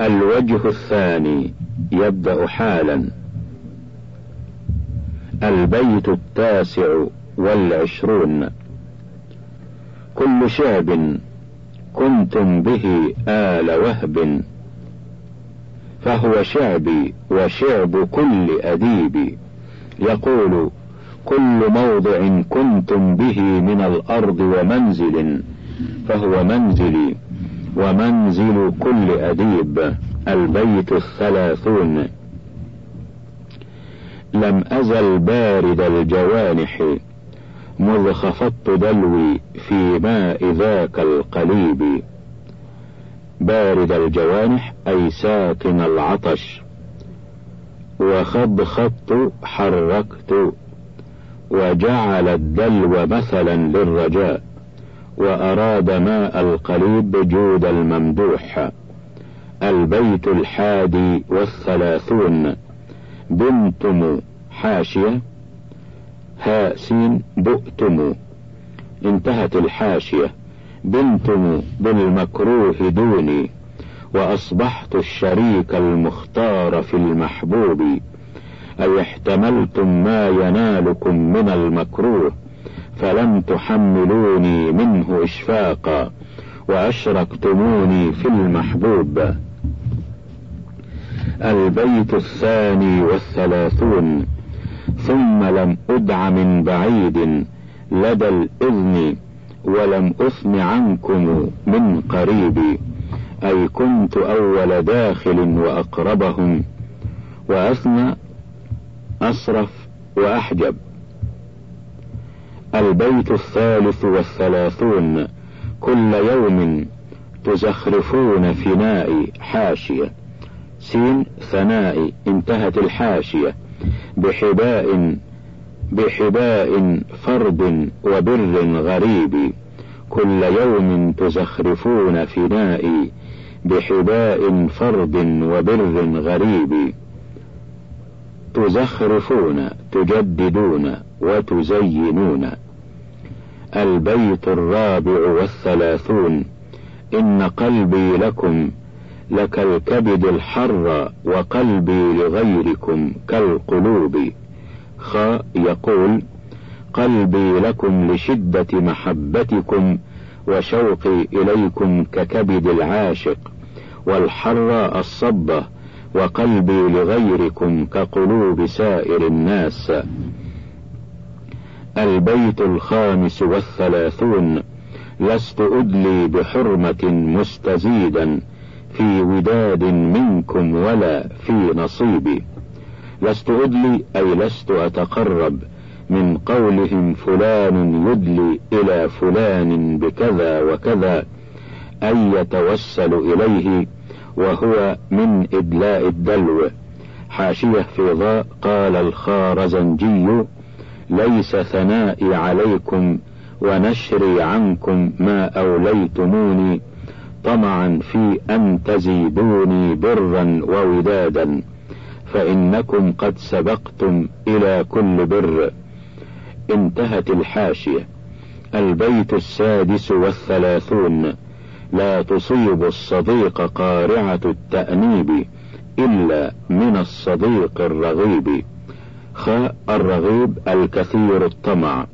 الوجه الثاني يبدأ حالا. البيت التاسع والعشرون. كل شعب كنتم به آل وهب. فهو شعبي وشعب كل أديب. يقول كل موضع كنتم به من الأرض ومنزل. فهو منزلي. ومنزل كل أديب البيت الثلاثون. لم أزل بارد الجوانح مذ خفضت دلوي في ماء ذاك القليب. بارد الجوانح أي ساكن العطش. وخضخضت حركت وجعل الدلو مثلا للرجاء. وأراد ماء القليب جود الممدوح. البيت الحادي والثلاثون. بنتم حاشية. هاء سين بؤتم. انتهت الحاشية. بنتم بالمكروه دوني. وأصبحت الشريك المختار في المحبوب. أي احتملتم ما ينالكم من المكروه. فلم تحملوني منه إشفاقا وأشركتموني في المحبوب. البيت الثاني والثلاثون ثم لم أدع من بعيد لدى الإذن ولم أثن عنكم من قريب أي كنت أول داخل وأقربهم وأثنى أصرف وأحجب. البيت الثالث والثلاثون كل يوم تزخرفون فنائي حاشية. سين ثناء انتهت الحاشية. بحباء بحباء فرد وبر غريب. كل يوم تزخرفون فنائي بحباء فرد وبر غريب. تزخرفون تجددون وتزينون. البيت الرابع والثلاثون. إن قلبي لكم لكالكبد الحر وقلبي لغيركم كالقلوب. خ يقول قلبي لكم لشدة محبتكم وشوقي إليكم ككبد العاشق. والحر الصبة وقلبي لغيركم كقلوب سائر الناس. البيت الخامس والثلاثون لست أدلي بحرمة مستزيدا في وداد منكم ولا في نصيبي. لست أدلي أي لست أتقرب من قولهم فلان يدلي إلى فلان بكذا وكذا أي يتوسل إليه وهو من إدلاء الدلو. حاشية في ضاء قال الخارزنجي ليس ثنائي عليكم ونشري عنكم ما أوليتموني طمعا في أن تزيدوني برا وودادا فإنكم قد سبقتم إلى كل بر. انتهت الحاشية. البيت السادس والثلاثون. لا تصيب الصديق قارعة التأنيب إلا من الصديق الرغيب. خاء الرغيب الكثير الطمع.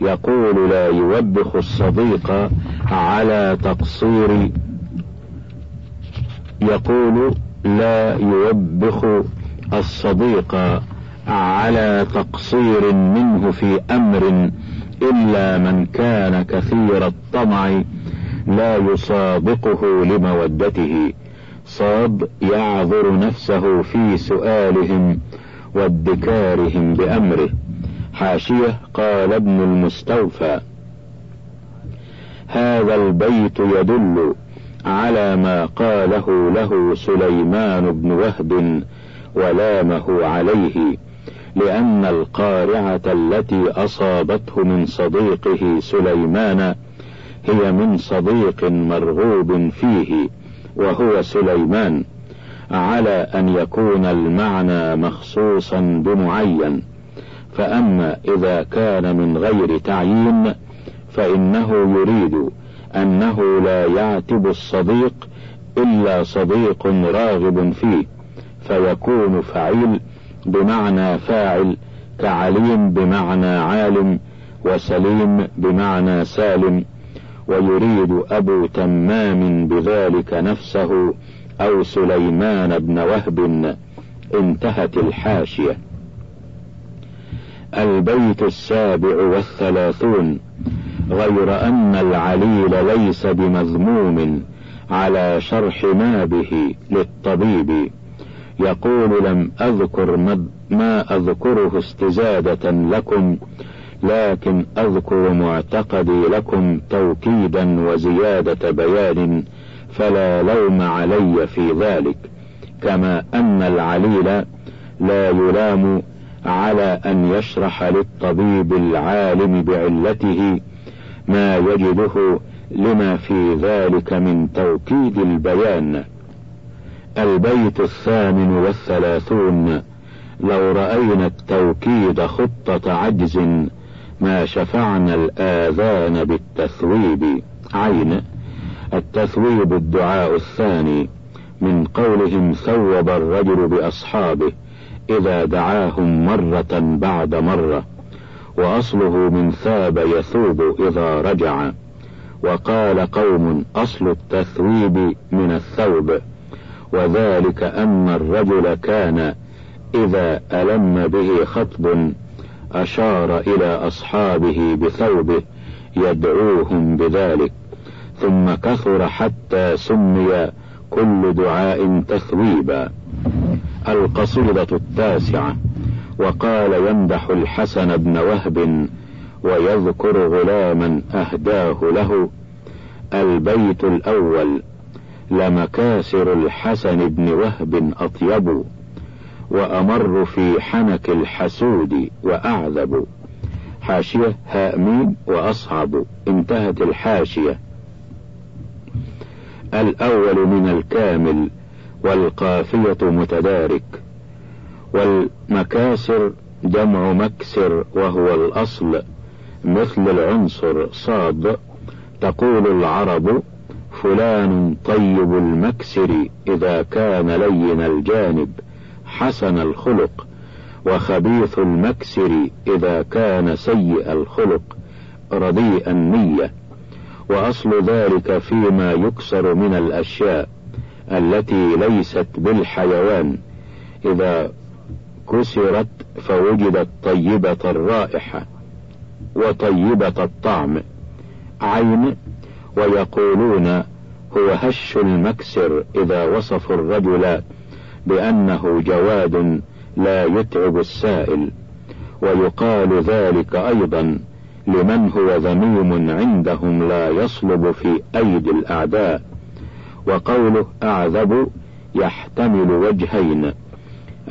يقول لا يوبخ الصديق على تقصير. يقول لا يوبخ الصديق على تقصير منه في أمر إلا من كان كثير الطمع لا يصادقه لمودته. صاد يعذر نفسه في سؤالهم وادكارهم بأمره. حاشية قال ابن المستوفى هذا البيت يدل على ما قاله له سليمان بن وهب ولامه عليه لأن القارعة التي أصابته من صديقه سليمان هي من صديق مرغوب فيه وهو سليمان. على أن يكون المعنى مخصوصا بمعين. فأما إذا كان من غير تعيين فإنه يريد أنه لا يعتب الصديق إلا صديق راغب فيه فيكون فعيل بمعنى فاعل كعليم بمعنى عالم وسليم بمعنى سالم ويريد أبو تمام بذلك نفسه أو سليمان بن وهب انتهت الحاشية. البيت السابع والثلاثون غير أن العليل ليس بمذموم على شرح ما به للطبيب. يقول لم أذكر ما أذكره استزادة لكم لكن أذكر معتقدي لكم توكيدا وزيادة بيان فلا لوم علي في ذلك كما أن العليل لا يلام على أن يشرح للطبيب العالم بعلته ما يجده لما في ذلك من توكيد البيان. البيت الثامن والثلاثون لو رأينا التوكيد خطة عجز ما شفعنا الآذان بالتثويب. عين التثويب الدعاء الثاني من قولهم ثوب الرجل بأصحابه إذا دعاهم مرة بعد مرة وأصله من ثاب يثوب إذا رجع وقال قوم أصل التثويب من الثوب وذلك أن الرجل كان إذا ألم به خطب أشار إلى أصحابه بثوبه يدعوهم بذلك. ثم كثر حتى سمي كل دعاء تثويبا القصيدة التاسعة وقال يمدح الحسن بن وهب ويذكر غلاما أهداه له البيت الأول لمكاسر الحسن بن وهب أطيب وأمر في حنك الحسود وأعذب. حاشية هاء ميم وأصعب. انتهت الحاشية. الأول من الكامل والقافية متدارك والمكاسر جمع مكسر وهو الأصل مثل العنصر صاد تقول العرب فلان طيب المكسر إذا كان لين الجانب حسن الخلق وخبيث المكسر إذا كان سيء الخلق رديء النية وأصل ذلك فيما يكسر من الأشياء التي ليست بالحيوان. إذا كسرت فوجدت طيبة الرائحة وطيبة الطعم. عين ويقولون هو هش المكسر إذا وصفوا الرجل بأنه جواد لا يتعب السائل. ويقال ذلك أيضا لمن هو ذميم عندهم لا يصلب في أيدي الأعداء وقوله أعذب يحتمل وجهين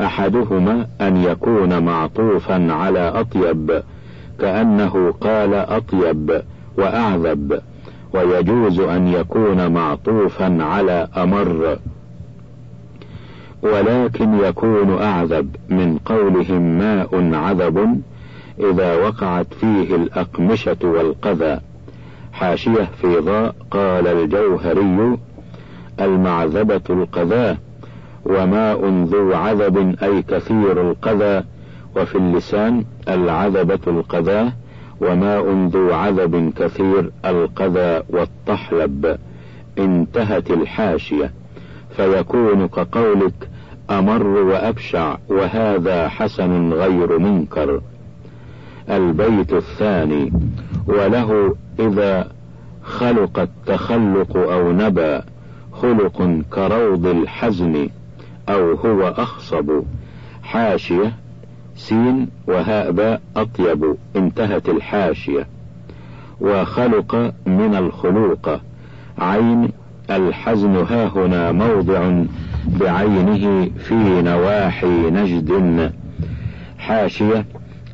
أحدهما أن يكون معطوفا على أطيب كأنه قال أطيب وأعذب ويجوز أن يكون معطوفا على أمر. ولكن يكون أعذب من قولهم ماء عذب إذا وقعت فيه الأقمشة والقذى. حاشية في ضاء قال الجوهري المعذبة القذاة وماء ذو عذب أي كثير القذى. وفي اللسان العذبة القذاة وماء ذو عذب كثير القذى والطحلب. انتهت الحاشية. فيكون كقولك أمر وأبشع وهذا حسن غير منكر. البيت الثاني وله إذا خلق التخلق أو نبى خلق كروض الحزن أو هو أخصب. حاشية سين وهاء باء أطيب انتهت الحاشية. وخلق من الخلوق عين الحزن ها هنا موضع بعينه في نواحي نجد. حاشية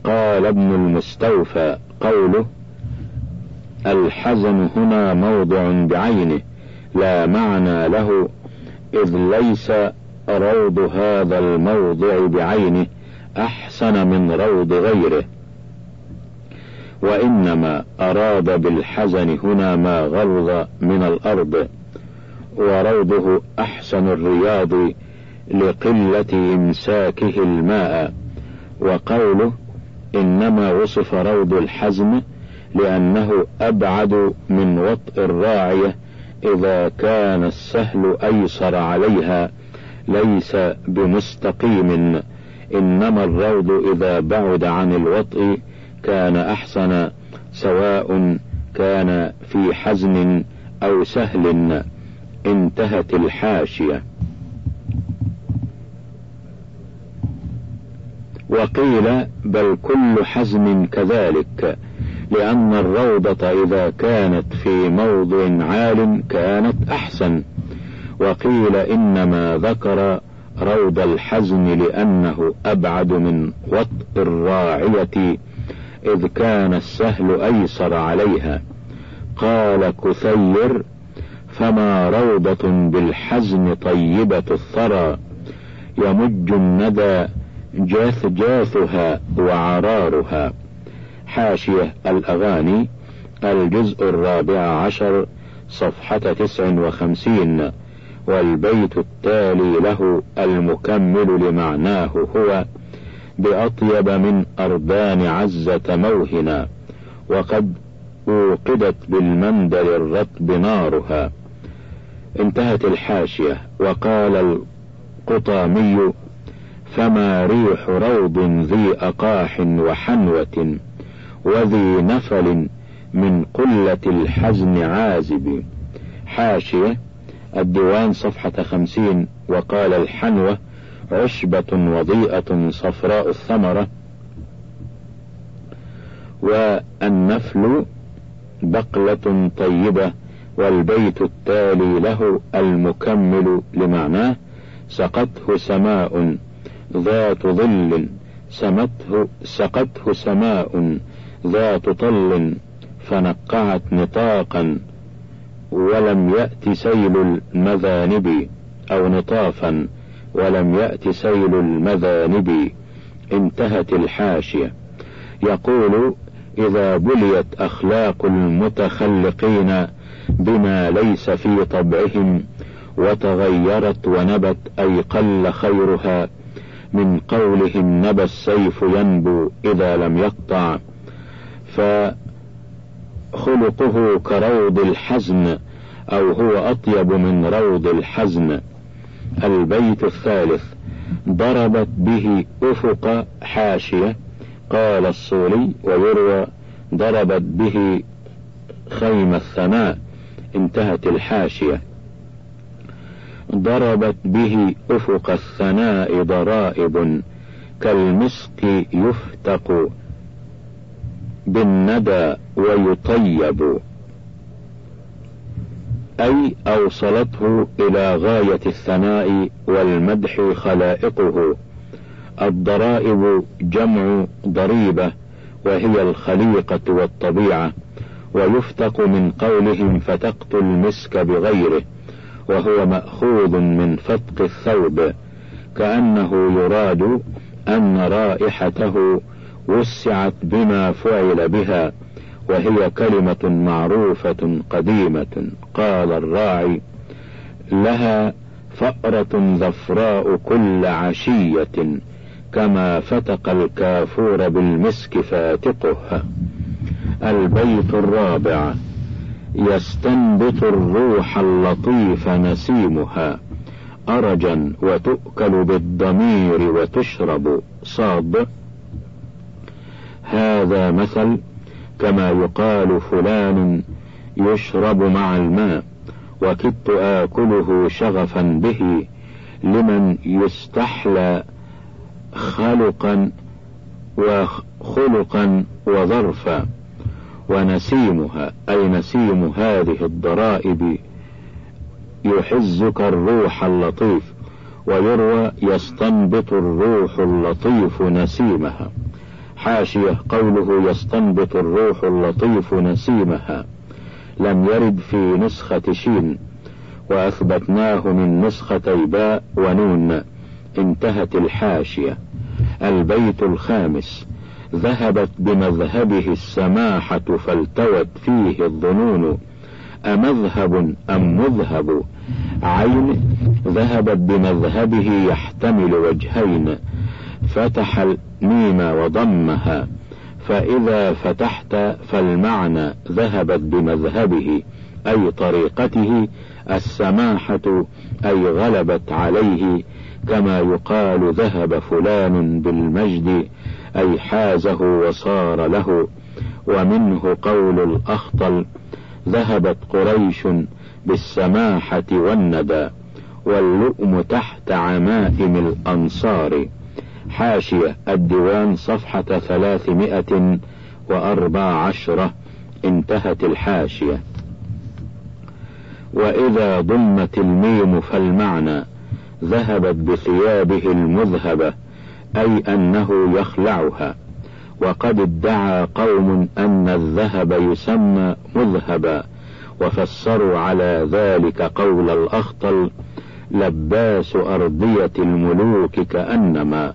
قال ابن المستوفى قوله الحزن هنا موضع بعينه لا معنى له إذ ليس روض هذا الموضع بعينه أحسن من روض غيره. وإنما أراد بالحزن هنا ما غلظ من الأرض وروضه أحسن الرياض لقلة إمساكه الماء. وقوله إنما وصف روض الحزم لأنه أبعد من وطء الراعية إذا كان السهل أيسر عليها ليس بمستقيم. إنما الروض إذا بعد عن الوطء كان أحسن سواء كان في حزن أو سهل. انتهت الحاشية. وقيل بل كل حزم كذلك لأن الروضة إذا كانت في موضع عال كانت أحسن. وقيل إنما ذكر روض الحزم لأنه أبعد من وطء الراعية إذ كان السهل أيسر عليها. قال كثير فما روضة بالحزم طيبة الثرى يمج الندى جاث جاثها وعرارها. حاشية الأغاني الجزء الرابع عشر صفحة تسع وخمسين والبيت التالي له المكمل لمعناه هو بأطيب من أربان عزة موهنا وقد أوقدت بالمندل الرطب نارها. انتهت الحاشية وقال القطامي فما ريح روض ذي أقاح وحنوة وذي نفل من قلة الحزن عازب. حاشية الديوان صفحة خمسين وقال الحنوة عشبة وضيئة صفراء الثمرة. والنفل بقلة طيبة والبيت التالي له المكمل لمعناه سقته سماء ذات ظل سمته سقته سماء ذات طل فنقعت نطاقا ولم يأت سيل المذانب أو نطافا ولم يأت سيل المذانب انتهت الحاشية. يقول إذا بليت أخلاق المتخلقين بما ليس في طبعهم وتغيرت ونبت أي قل خيرها من قولهم نبى السيف ينبو إذا لم يقطع فخلقه كروض الحزن أو هو أطيب من روض الحزن. البيت الثالث ضربت به أفق حاشية قال الصولي ويروى ضربت به خيم الثناء انتهت الحاشية. ضربت به أفق الثناء ضرائب كالمسك يفتق بالندى ويطيب. أي أوصلته إلى غاية الثناء والمدح خلائقه. الضرائب جمع ضريبة وهي الخليقة والطبيعة ويفتق من قولهم فتقت المسك بغيره. وهو مأخوذ من فتق الثوب كأنه يراد أن رائحته وسعت بما فعل بها وهي كلمة معروفة قديمة. قال الراعي لها فأرة ظفراء كل عشية كما فتق الكافور بالمسك فاتقه. البيت الرابع. يستنبط الروح اللطيف نسيمها أرجا وتؤكل بالضمير وتشرب. صاد. هذا مثل كما يقال فلان يشرب مع الماء وكدت آكله شغفا به لمن يستحلى خلقا وخلقا وظرفا. ونسيمها أي نسيم هذه الضرائب يحزك الروح اللطيف ويروى يستنبط الروح اللطيف نسيمها. حاشية قوله يستنبط الروح اللطيف نسيمها. لم يرد في نسخة شين وأثبتناه من نسختي باء ونون انتهت الحاشية. البيت الخامس. ذهبت بمذهبه السماحة فالتوت فيه الظنون. أمذهب أم مذهب؟ عين ذهبت بمذهبه يحتمل وجهين. فتح الميم وضمها. فإذا فتحت فالمعنى ذهبت بمذهبه أي طريقته السماحة أي غلبت عليه كما يقال ذهب فلان بالمجد أي حازه وصار له ومنه قول الأخطل ذهبت قريش بالسماحة والندى واللؤم تحت عمائم الأنصار. حاشية الديوان صفحة ثلاثمائة وأربع عشرة انتهت الحاشية. وإذا ضمت الميم فالمعنى ذهبت بثيابه المذهبة. أي أنه يخلعها. وقد ادعى قوم أن الذهب يسمى مذهبا وفسروا على ذلك قول الأخطل لباس أرضية الملوك كأنما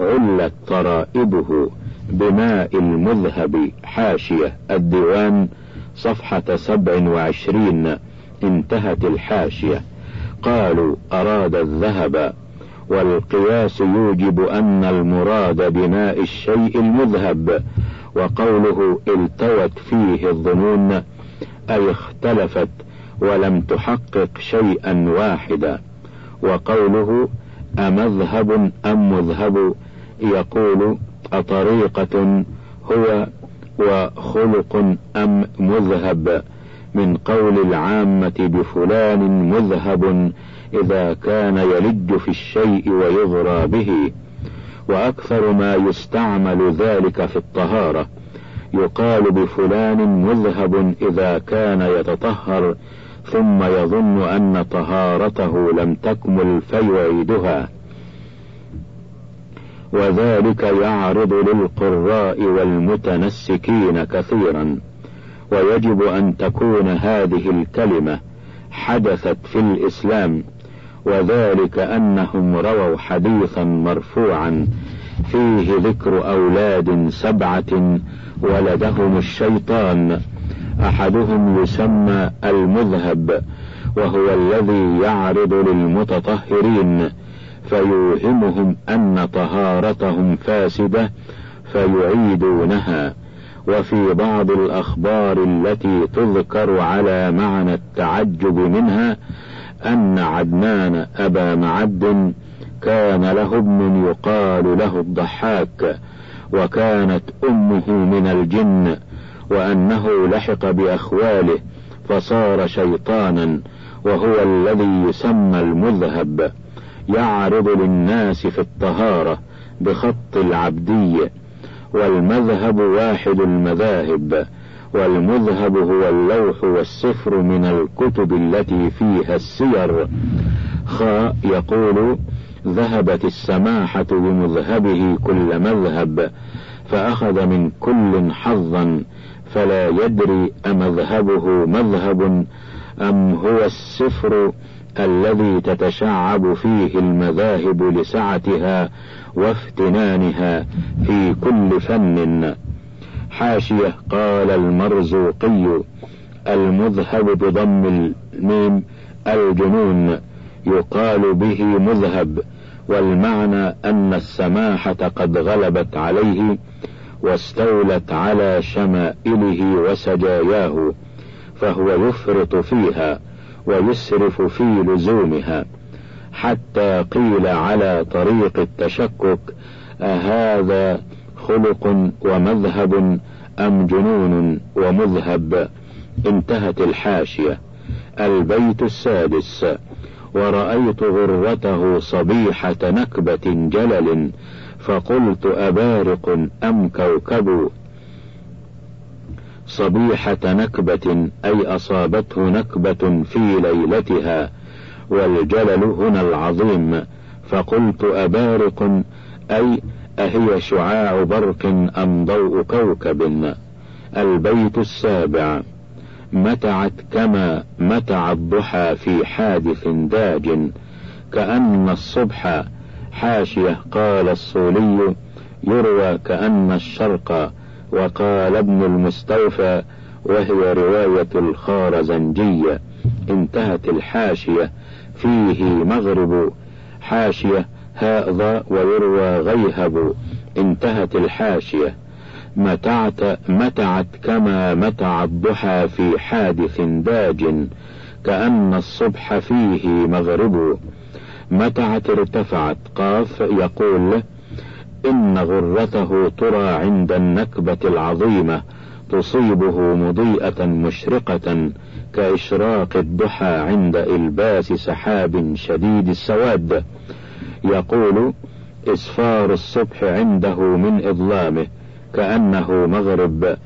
علت طرائبه بماء المذهب. حاشية الديوان صفحة سبع وعشرين انتهت الحاشية. قالوا أراد الذهب والقياس يوجب أن المراد بماء الشيء المذهب وقوله التوت فيه الظنون أي اختلفت ولم تحقق شيئا واحدا وقوله أمذهب أم مذهب يقول أطريقة هو وخلق أم مذهب من قول العامة بفلان مذهب إذا كان يلج في الشيء ويغرى به وأكثر ما يستعمل ذلك في الطهارة. يقال بفلان مذهب إذا كان يتطهر ثم يظن أن طهارته لم تكمل فيعيدها. وذلك يعرض للقراء والمتنسكين كثيرا. ويجب أن تكون هذه الكلمة حدثت في الإسلام. وذلك أنهم رووا حديثا مرفوعا فيه ذكر أولاد سبعة ولدهم الشيطان أحدهم يسمى المذهب وهو الذي يعرض للمتطهرين فيوهمهم أن طهارتهم فاسدة فيعيدونها وفي بعض الأخبار التي تذكر على معنى التعجب منها أن عدنان أبا معد كان له ابن يقال له الضحاك وكانت أمه من الجن وأنه لحق بأخواله فصار شيطانا وهو الذي يسمى المذهب يعرض للناس في الطهارة بخط العبدية والمذهب واحد المذاهب. والمذهب هو اللوح والسفر من الكتب التي فيها السير. خاء يقول ذهبت السماحة بمذهبه كل مذهب فأخذ من كل حظا فلا يدري أمذهبه مذهب أم هو السفر الذي تتشعب فيه المذاهب لسعتها وافتنانها في كل فن. حاشية قال المرزوقي المذهب بضم الميم الجنون يقال به مذهب والمعنى أن السماحة قد غلبت عليه واستولت على شمائله وسجاياه فهو يفرط فيها ويسرف في لزومها. حتى قيل على طريق التشكك أهذا خلق ومذهب أم جنون ومذهب؟ انتهت الحاشية. البيت السادس. ورأيت غرته صبيحة نكبة جلل فقلت أبارق أم كوكب؟ صبيحة نكبة أي أصابته نكبة في ليلتها والجلل هنا العظيم. فقلت أبارق أي أهي شعاع برق أم ضوء كوكب البيت السابع؟ متعت كما متع الضحى في حادث داج كأن الصبح حاشية قال الصولي يروى كأن الشرق وقال ابن المستوفى وهي رواية الخارزنجية انتهت الحاشية فيه مغرب حاشية هذا ويروى غيهب انتهت الحاشية. متعت متعت كما متع الضحى في حادث داج كأن الصبح فيه مغرب. متعت ارتفعت قاف يقول إن غرته ترى عند النكبة العظيمة تصيبه مضيئة مشرقة كإشراق الضحى عند إلباس سحاب شديد السواد. يقول إسفار الصبح عنده من إظلامه كأنه مغرب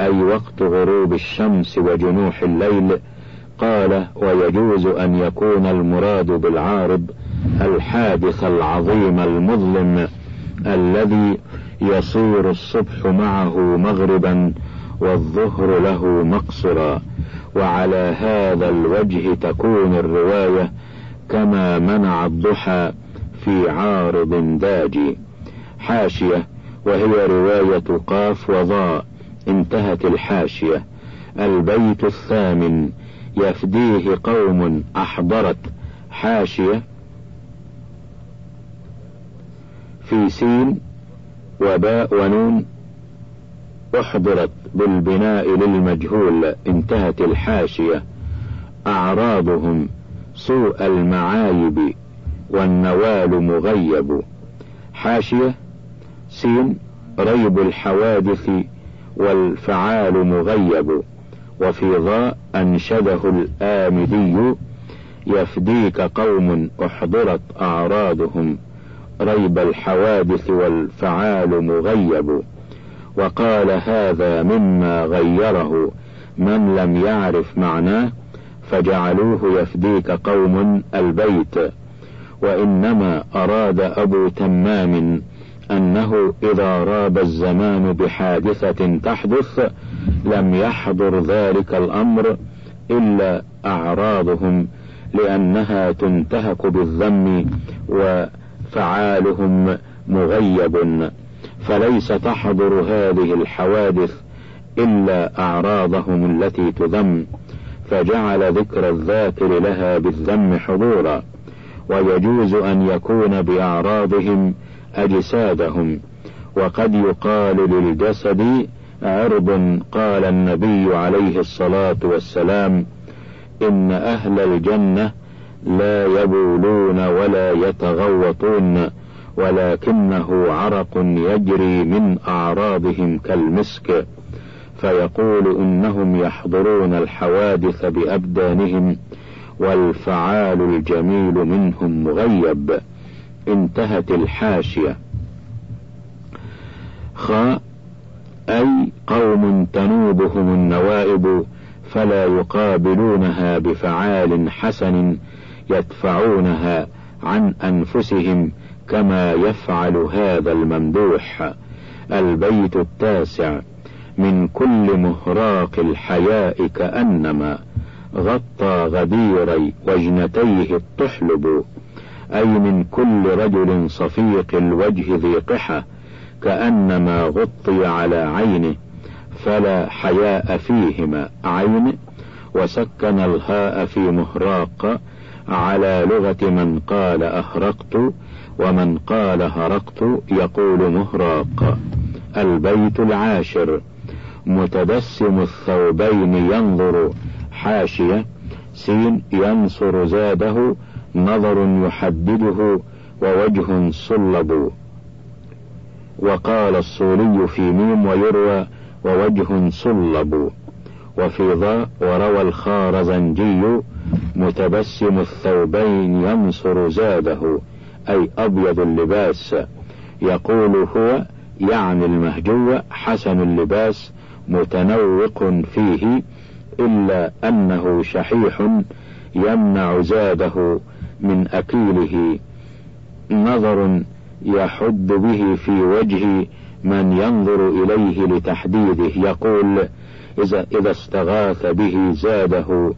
أي وقت غروب الشمس وجنوح الليل. قال ويجوز أن يكون المراد بالعارض الحادث العظيم المظلم الذي يصير الصبح معه مغربا والظهر له مقصرا. وعلى هذا الوجه تكون الرواية كما منع الضحى في عارض داجي حاشية وهي رواية قاف وضاء. انتهت الحاشية. البيت الثامن. يفديه قوم أحضرت. حاشية. في سين. وباء ونون. أحضرت بالبناء للمجهول. انتهت الحاشية. أعراضهم. سوء المعايب. والنوال مغيب. حاشية سين ريب الحوادث والفعال مغيب. وفي ضاء أنشده الآمدي يفديك قوم أحضرت أعراضهم. ريب الحوادث والفعال مغيب. وقال هذا مما غيره. من لم يعرف معناه فجعلوه يفديك قوم البيت. وإنما أراد أبو تمام أنه إذا راب الزمان بحادثة تحدث لم يحضر ذلك الأمر إلا أعراضهم لأنها تنتهك بالذم وفعالهم مغيب. فليس تحضر هذه الحوادث إلا أعراضهم التي تذم فجعل ذكر الذاكر لها بالذم حضورا. ويجوز أن يكون بأعراضهم أجسادهم. وقد يقال للجسد عرض قال النبي عليه الصلاة والسلام إن أهل الجنة لا يبولون ولا يتغوطون ولكنه عرق يجري من أعراضهم كالمسك. فيقول إنهم يحضرون الحوادث بأبدانهم والفعال الجميل منهم مغيب. انتهت الحاشية. خاء أي قوم تنوبهم النوائب فلا يقابلونها بفعال حسن يدفعونها عن أنفسهم كما يفعل هذا الممدوح. البيت التاسع. من كل مهراق الحياء كأنما. غطى غديري وجنتيه الطحلب أي من كل رجل صفيق الوجه ذي قحة كأنما غطي على عينه فلا حياء فيهما عين وسكن الهاء في مهراق على لغة من قال أهرقت ومن قال هرقت يقول مهراق. البيت العاشر متبسم الثوبين ينظر حاشية. سين ينصر زاده نظر يحدده ووجه صلب. وقال الصولي في ميم ويروى ووجه صلب. وفي ضاء وروى الخارزنجي متبسم الثوبين ينصر زاده أي أبيض اللباس. يقول هو يعني المهجو حسن اللباس متنوق فيه إلا أنه شحيح يمنع زاده من أكيله. نظر يحد به في وجه من ينظر إليه لتحديده. يقول إذا, إذا استغاث به زاده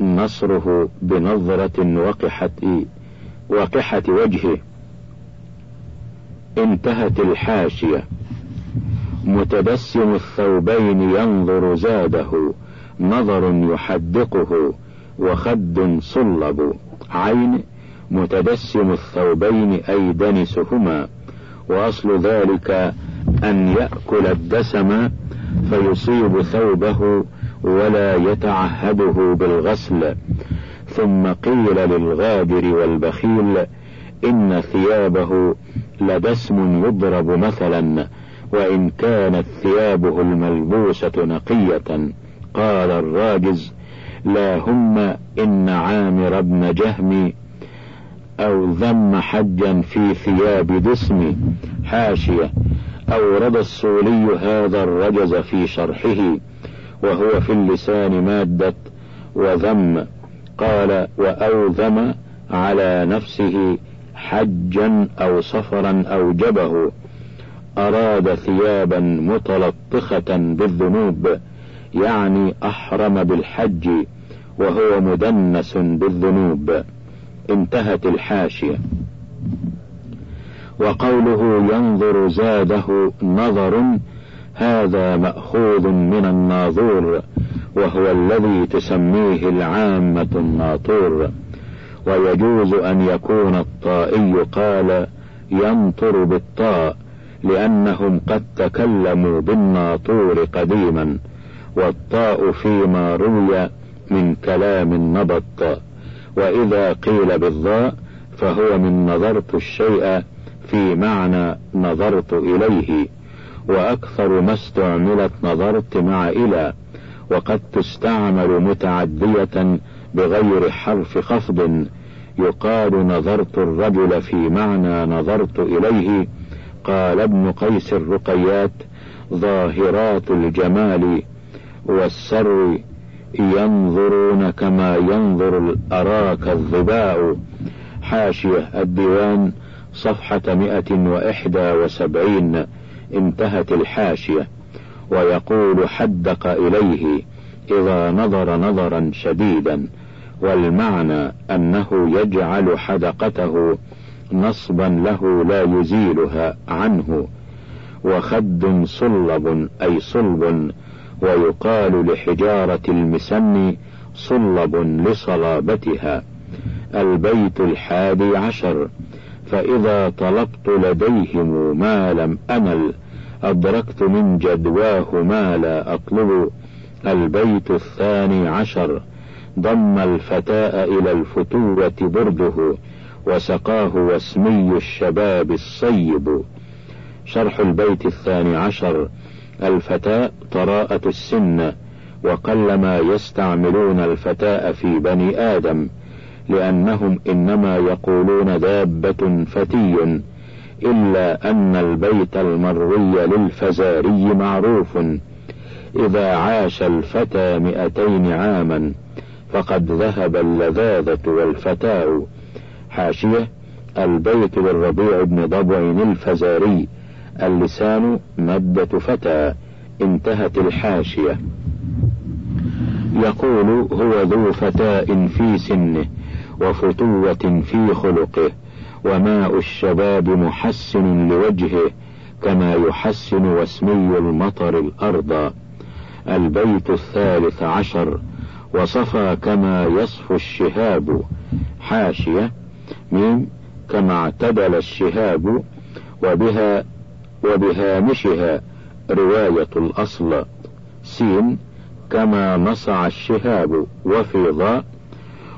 نصره بنظرة وقحة وقحة وجهه. انتهت الحاشية. متبسم الثوبين ينظر زاده. نظر يحدقه وخد صلب. عين متبسم الثوبين أي دنسهما. وأصل ذلك أن يأكل الدسم فيصيب ثوبه ولا يتعهده بالغسل. ثم قيل للغادر والبخيل إن ثيابه لدسم يضرب مثلا وإن كانت ثيابه الملبوسة نقية. قال الراجز لا هم إن عامر بن جهم أو ذم حجا في ثياب دسم حاشية أورد الصولي هذا الرجز في شرحه وهو في اللسان مادة وذم قال وأوذم على نفسه حجا أو سفرا أوجبه أراد ثيابا متلطخة بالذنوب يعني أحرم بالحج وهو مدنس بالذنوب. انتهت الحاشية. وقوله ينظر زاده نظر هذا مأخوذ من الناظور وهو الذي تسميه العامة الناطور. ويجوز أن يكون الطائي قال ينطر بالطاء لأنهم قد تكلموا بالناطور قديما. والطاء فيما روي من كلام النبط. وإذا قيل بالضاء فهو من نظرت الشيء في معنى نظرت إليه. وأكثر ما استعملت نظرت مع إلى. وقد تستعمل متعدية بغير حرف خفض يقال نظرت الرجل في معنى نظرت إليه. قال ابن قيس الرقيات ظاهرات الجمال والسر ينظرون كما ينظر الأراك الظباء. حاشية الديوان صفحة مئة وإحدى وسبعين. انتهت الحاشية. ويقول حدق إليه إذا نظر نظرا شديدا. والمعنى أنه يجعل حدقته نصبا له لا يزيلها عنه. وخد صلب أي صلب ويقال لحجارة المسن صلب لصلابتها البيت الحادي عشر فإذا طلبت لديهم ما لم أمل أدركت من جدواه ما لا أطلب البيت الثاني عشر ضم الفتاء إلى الفتوة برده وسقاه واسمي الشباب الصيب. شرح البيت الثاني عشر الفتاء طراءة السن وقلما يستعملون الفتاء في بني آدم لأنهم إنما يقولون دابة فتي إلا أن البيت المروي للفزاري معروف. إذا عاش الفتى مئتين عاما فقد ذهب اللذاذة والفتاء. حاشية البيت للربيع بن ضبع الفزاري اللسان مادة فتى انتهت الحاشية. يقول هو ذو فتاء في سنه وفتوة في خلقه وماء الشباب محسن لوجهه كما يحسن واسمي المطر الأرض. البيت الثالث عشر وصفى كما يصفو الشهاب. حاشية ميم كما اعتدل الشهاب وبها وبهامشها رواية الأصل. سين كما نصع الشهاب وفي ضاء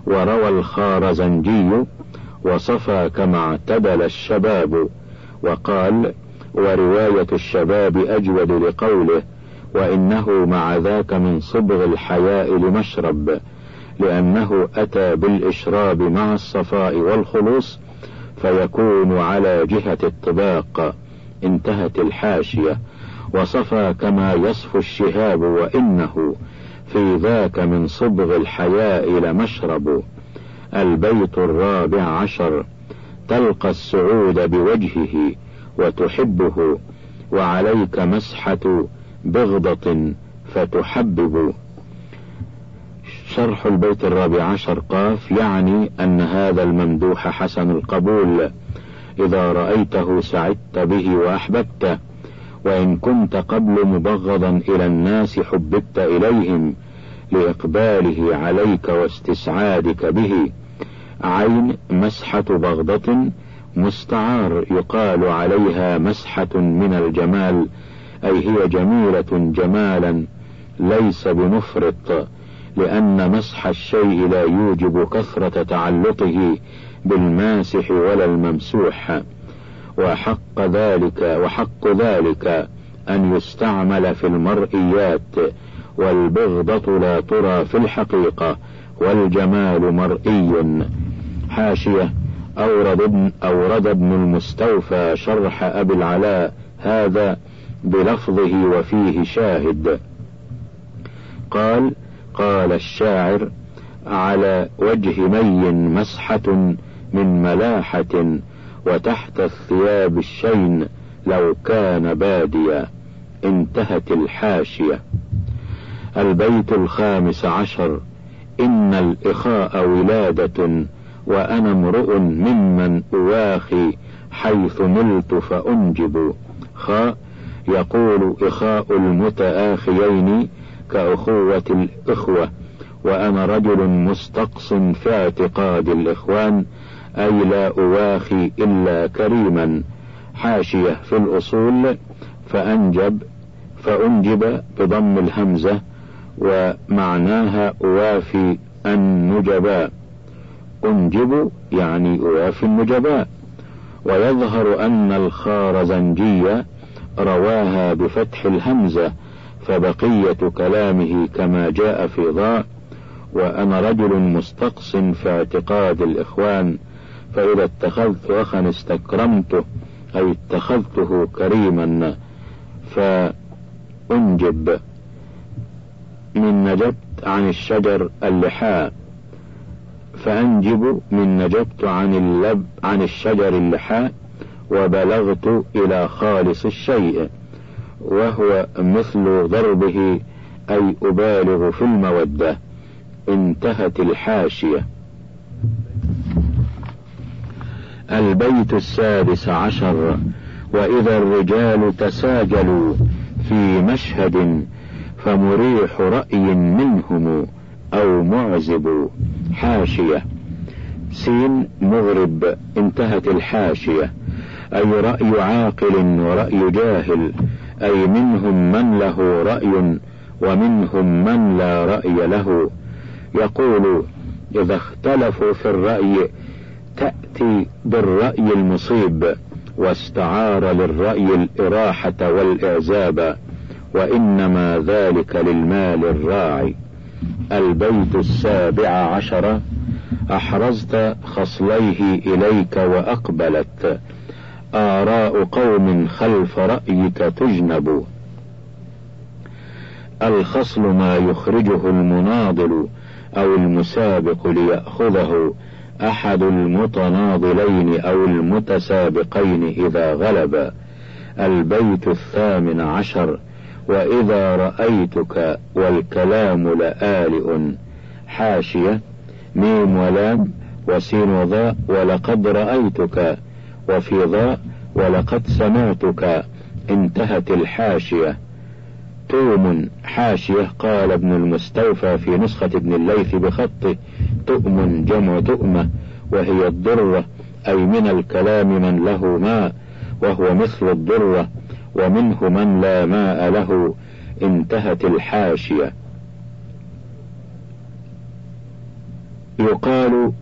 وروى الخارزنجي وصفى كما اعتدل الشباب. وقال ورواية الشباب أجود لقوله وإنه مع ذاك من صبغ الحياء لمشرب لأنه أتى بالإشراب مع الصفاء والخلوص فيكون على جهة الطباق. انتهت الحاشية وصفى كما يصفو الشهاب وإنه في ذاك من صبغ الحياء لمشرب. البيت الرابع عشر تلقى السعود بوجهه وتحبه وعليك مسحة بغضة فتحبب. شرح البيت الرابع عشر قاف يعني أن هذا الممدوح حسن القبول. إذا رأيته سعدت به وأحببته وإن كنت قبل مبغضا إلى الناس حببت إليهم لإقباله عليك واستسعادك به. عين مسحة بغضة مستعار يقال عليها مسحة من الجمال أي هي جميلة جمالا ليس بمفرط لأن مسح الشيء لا يوجب كثرة تعلقه بالماسح ولا الممسوح. وحق ذلك وحق ذلك أن يستعمل في المرئيات والبغضة لا ترى في الحقيقة والجمال مرئي. حاشية أورد ابن, أورد ابن المستوفى شرح أبي العلاء هذا بلفظه وفيه شاهد. قال قال الشاعر على وجه مي مسحة من ملاحة وتحت الثياب الشين لو كان باديا انتهت الحاشية. البيت الخامس عشر إن الإخاء ولادة وأنا امرؤ ممن أواخي حيث ملت فأنجب. خاء يقول إخاء المتآخيين كأخوة الإخوة وأنا رجل مستقص في اعتقاد الإخوان أي لا أواخي إلا كريما. حاشية في الأصول فأنجب فأنجب بضم الهمزة ومعناها أوافي النجباء. أنجب يعني أوافي النجباء. ويظهر أن الخارزنجية رواها بفتح الهمزة فبقية كلامه كما جاء في ضاء. وأنا رجل مستقص في اعتقاد الإخوان. فإذا اتخذت أخا استكرمته أي اتخذته كريما فأنجب. من نجبت عن الشجر اللحاء فأنجب من نجبت عن اللب عن الشجر اللحاء وبلغت إلى خالص الشيء وهو مثل ضربه أي أبالغ في المودة. انتهت الحاشية. البيت السادس عشر وإذا الرجال تساجلوا في مشهد فمريح رأي منهم أو معزب. حاشية. سين مغرب. انتهت الحاشية. أي رأي عاقل ورأي جاهل. أي منهم من له رأي ومنهم من لا رأي له. يقول إذا اختلفوا في الرأي تأتي بالرأي المصيب واستعار للرأي الإراحة والإعزاب وإنما ذلك للمال الراعي. البيت السابع عشر أحرزت خصليه إليك وأقبلت. آراء قوم خلف رأيك تجنب. الخصل ما يخرجه المناضل أو المسابق ليأخذه. أحد المتناضلين أو المتسابقين إذا غلب. البيت الثامن عشر. وإذا رأيتك والكلام لآلئ. حاشية. ميم ولام. وسين وضاء ولقد رأيتك. وفي ضاء ولقد سمعتك. انتهت الحاشية. توم حاشية قال ابن المستوفى في نسخة ابن الليث بخطه تؤم جمع تؤمة وهي الضرة أي من الكلام من له ماء وهو مثل الضرة ومنه من لا ماء له انتهت الحاشية. يقال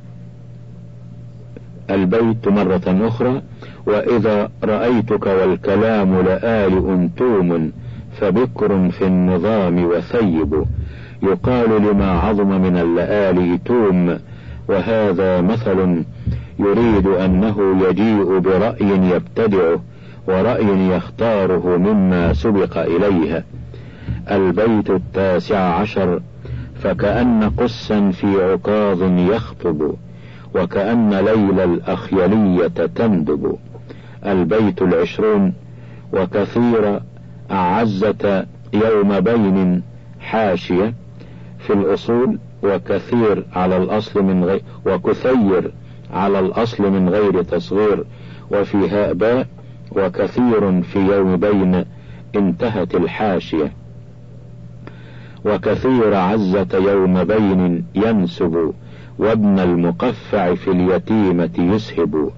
البيت مرة أخرى وإذا رأيتك والكلام لآلئ توم فبكر في النظام وثيب. يقال لما عظم من اللآلئ توم وهذا مثل يريد أنه يجيء برأي يبتدعه ورأي يختاره مما سبق إليه. البيت التاسع عشر فكأن قسا في عكاظ يخطب وكأن ليل الأخيلية تندب. البيت العشرون وكثير أعزة يوم بين حاشية في الأصول وكثير على الأصل من غير وكثير على الأصل من غير تصغير وفي هاء باء وكثير في يوم بين انتهت الحاشية. وكثير عزة يوم بين ينسب وابن المقفع في اليتيمة يسهب.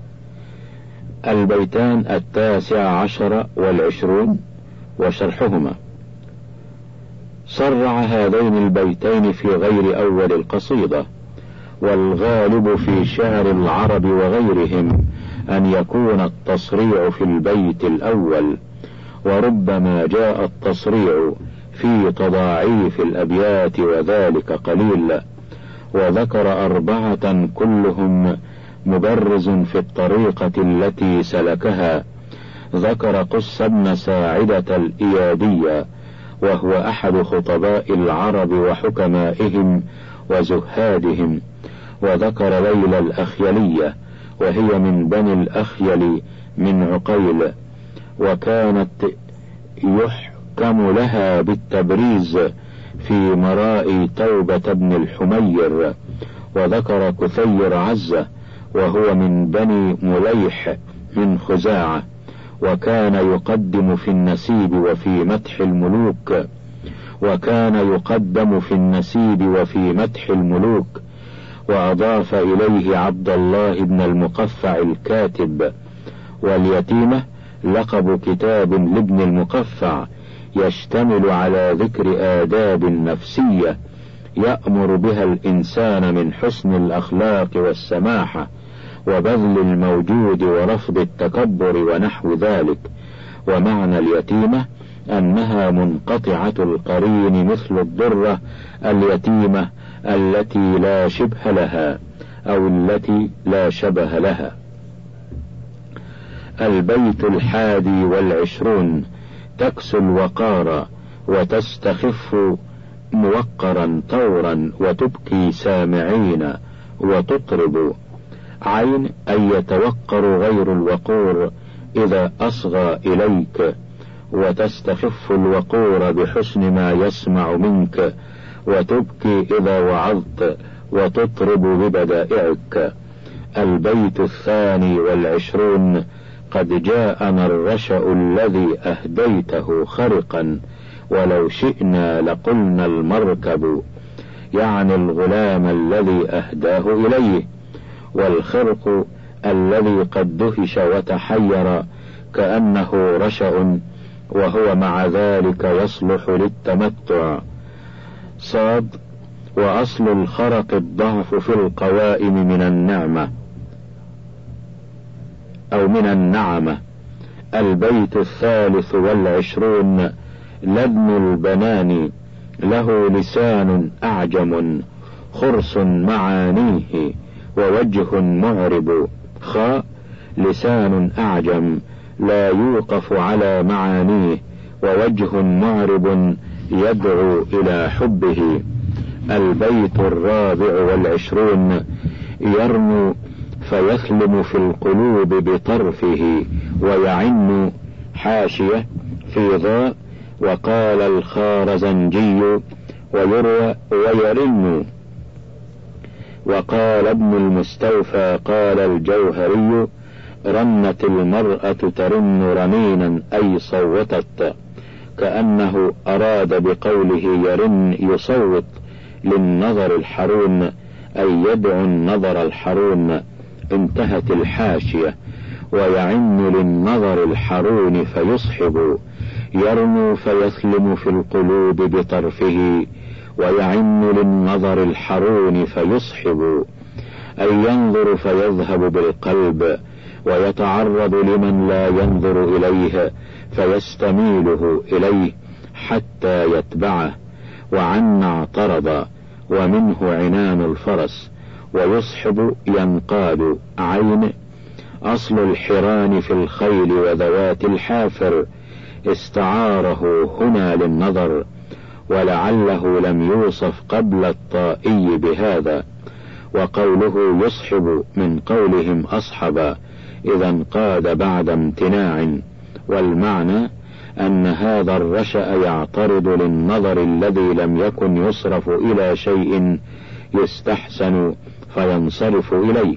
البيتان التاسع عشر والعشرون وشرحهما. صرع هذين البيتين في غير أول القصيدة والغالب في شعر العرب وغيرهم أن يكون التصريع في البيت الأول وربما جاء التصريع في تضاعيف الأبيات وذلك قليل وذكر أربعة كلهم مبرز في الطريقة التي سلكها ذكر قس بن ساعدة الإيادية وهو أحد خطباء العرب وحكمائهم وزهادهم وذكر ليلى الأخيلية وهي من بني الأخيل من عقيل وكانت يحكم لها بالتبريز في مراء توبة بن الحمير وذكر كثير عزة وهو من بني مليح من خزاعة. وكان يقدم في النسيب وفي مدح الملوك وكان يقدم في النسيب وفي مدح الملوك وأضاف إليه عبد الله بن المقفع الكاتب واليتيمة لقب كتاب لابن المقفع يشتمل على ذكر آداب نفسية يأمر بها الإنسان من حسن الأخلاق والسماحة. وبذل الموجود ورفض التكبر ونحو ذلك. ومعنى اليتيمة أنها منقطعة القرين مثل الضرة اليتيمة التي لا شبه لها أو التي لا شبه لها. البيت الحادي والعشرون تكسو الوقار وتستخف موقرا طورا وتبكي سامعين وتطرب عين أن يتوقر غير الوقور إذا أصغى إليك وتستخف الوقور بحسن ما يسمع منك وتبكي إذا وعظت وتطرب ببدائعك. البيت الثاني والعشرون قد جاءنا الرشأ الذي أهديته خرقا ولو شئنا لقلنا المركب. يعني الغلام الذي أهداه إليه. والخرق الذي قد دهش وتحير كأنه رشأ وهو مع ذلك يصلح للتمتع. صاد وأصل الخرق الضعف في القوائم من النعمة أو من النعمة. البيت الثالث والعشرون لبن البنان له لسان أعجم خرص معانيه. ووجه معرب. خاء لسان أعجم. لا يوقف على معانيه. ووجه معرب يدعو إلى حبه. البيت الرابع والعشرون. يرنو فيثلم في القلوب بطرفه. ويعن حاشية في ضاء وقال الخارزنجي ويروى ويرن وقال ابن المستوفى قال الجوهري رنت المرأة ترن رنينا أي صوتت كأنه أراد بقوله يرن يصوت للنظر الحرون أي يدعو النظر الحرون انتهت الحاشية ويعن للنظر الحرون فيصحب يرنو فيسلم في القلوب بطرفه ويعن للنظر الحرون فيصحب أي ينظر فيذهب بالقلب ويتعرض لمن لا ينظر إليه فيستميله إليه حتى يتبعه وعن اعترض ومنه عنان الفرس ويصحب ينقاد عين أصل الحران في الخيل وذوات الحافر استعاره هنا للنظر. ولعله لم يوصف قبل الطائي بهذا وقوله يصحب من قولهم أصحب إذا انقاد بعد امتناع والمعنى أن هذا الرشأ يعترض للنظر الذي لم يكن يصرف إلى شيء يستحسن فينصرف إليه.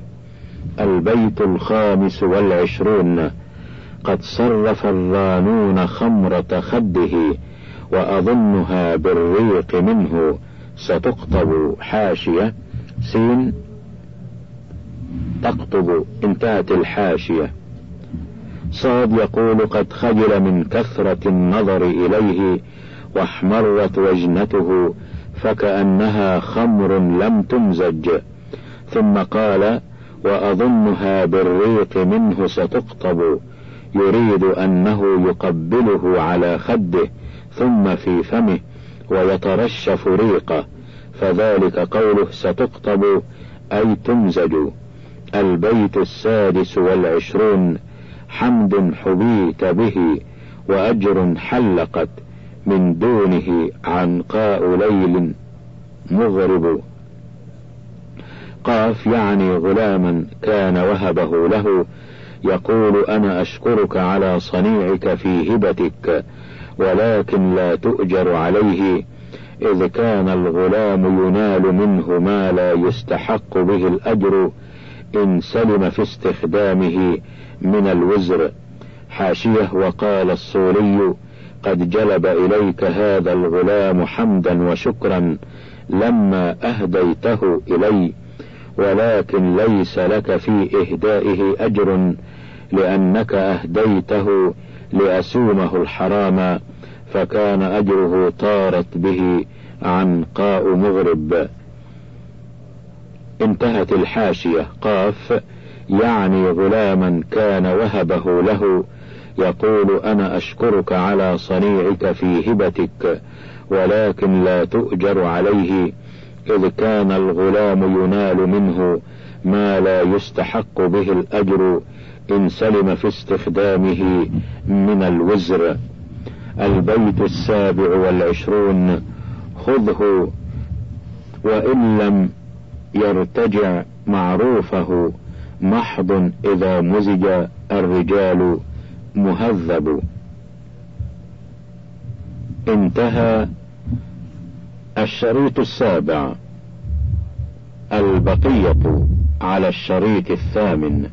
البيت الخامس والعشرون قد صرف الرانون خمرة خده وأظنها بالريق منه ستقطب حاشية. سين. تقطب انتهت الحاشية. صاد يقول قد خجل من كثرة النظر إليه واحمرت وجنته فكأنها خمر لم تمزج. ثم قال وأظنها بالريق منه ستقطب يريد أنه يقبله على خده. ثم في فمه ويترشف ريقه فذلك قوله ستقطب أي تمزج. البيت السادس والعشرون حمد حبيت به وأجر حلقت من دونه عنقاء ليل مغرب. قاف يعني غلاما كان وهبه له يقول أنا أشكرك على صنيعك في هبتك ولكن لا تؤجر عليه. إذ كان الغلام ينال منه ما لا يستحق به الأجر إن سلم في استخدامه من الوزر. حاشية وقال الصولي قد جلب إليك هذا الغلام حمدا وشكرا لما أهديته إلي. ولكن ليس لك في إهدائه أجر لأنك أهديته لأسومه الحرام فكان أجره طارت به عنقاء مغرب. انتهت الحاشية. قاف يعني غلاما كان وهبه له. يقول أنا أشكرك على صنيعك في هبتك ولكن لا تؤجر عليه. إذ كان الغلام ينال منه ما لا يستحق به الأجر. إن سلم في استخدامه من الوزر. البيت السابع والعشرون. خذه وإن لم يرتجع معروفه محض إذا مزج الرجال مهذب. انتهى الشريط السابع. البقية على الشريط الثامن.